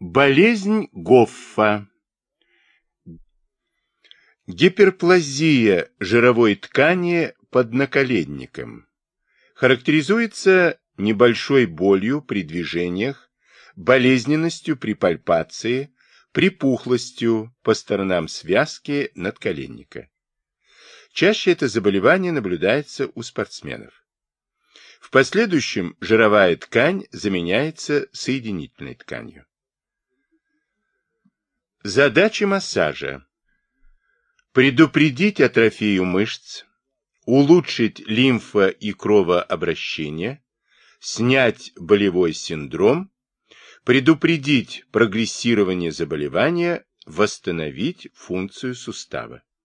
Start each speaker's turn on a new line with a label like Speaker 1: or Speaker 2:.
Speaker 1: Болезнь Гоффа. Гиперплазия жировой ткани под наколенником характеризуется небольшой болью при движениях, болезненностью при пальпации, припухлостью по сторонам связки надколенника. Чаще это заболевание наблюдается у спортсменов. В последующем жировая ткань заменяется соединительной тканью. Задачи массажа. Предупредить атрофию мышц, улучшить лимфо- и кровообращение, снять болевой синдром, предупредить прогрессирование заболевания, восстановить функцию сустава.